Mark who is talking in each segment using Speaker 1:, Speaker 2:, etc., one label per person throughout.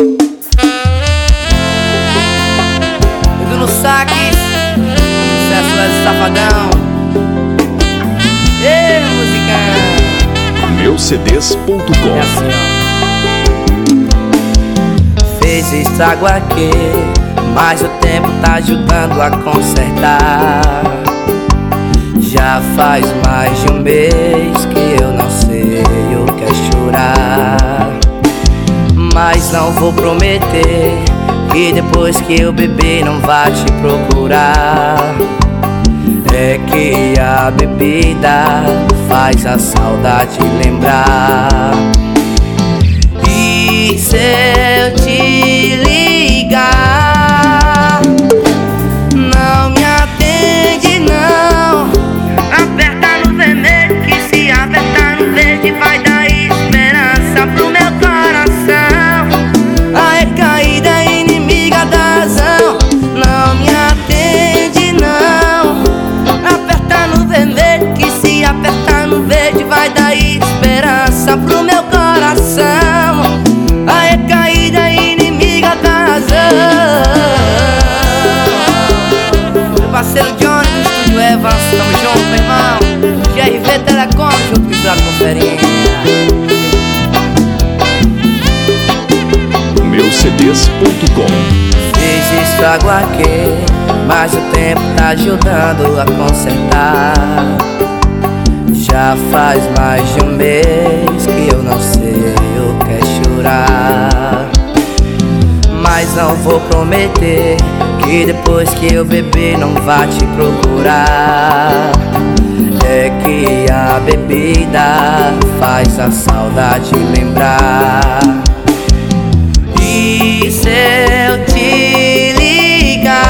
Speaker 1: Edu no saques, sucesso Wesley Safadão. Musicão.
Speaker 2: Meucds.com
Speaker 1: É assim. Fez estrago aqui, mas o tempo tá ajudando a consertar. Mas não vou prometer que depois que eu beber não vá te procurar. É que a bebida faz a saudade lembrar. Evans, tamo junto, meu irmão. GRV Telecom, junto com o Conferência.
Speaker 2: Meucds.com
Speaker 1: Fiz estrago aqui, mas o tempo tá ajudando a consertar. Já faz mais de um mês que eu não sei vou prometer que depois que eu beber não vá te procurar. É que a bebida faz a saudade lembrar. E se eu te ligar,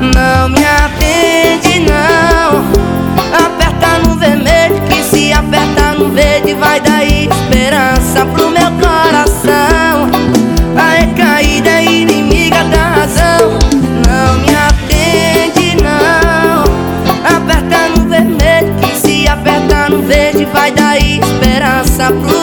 Speaker 1: não me atende não. Aperta no vermelho que se apertar no verde vai dar verde vai dar esperança pro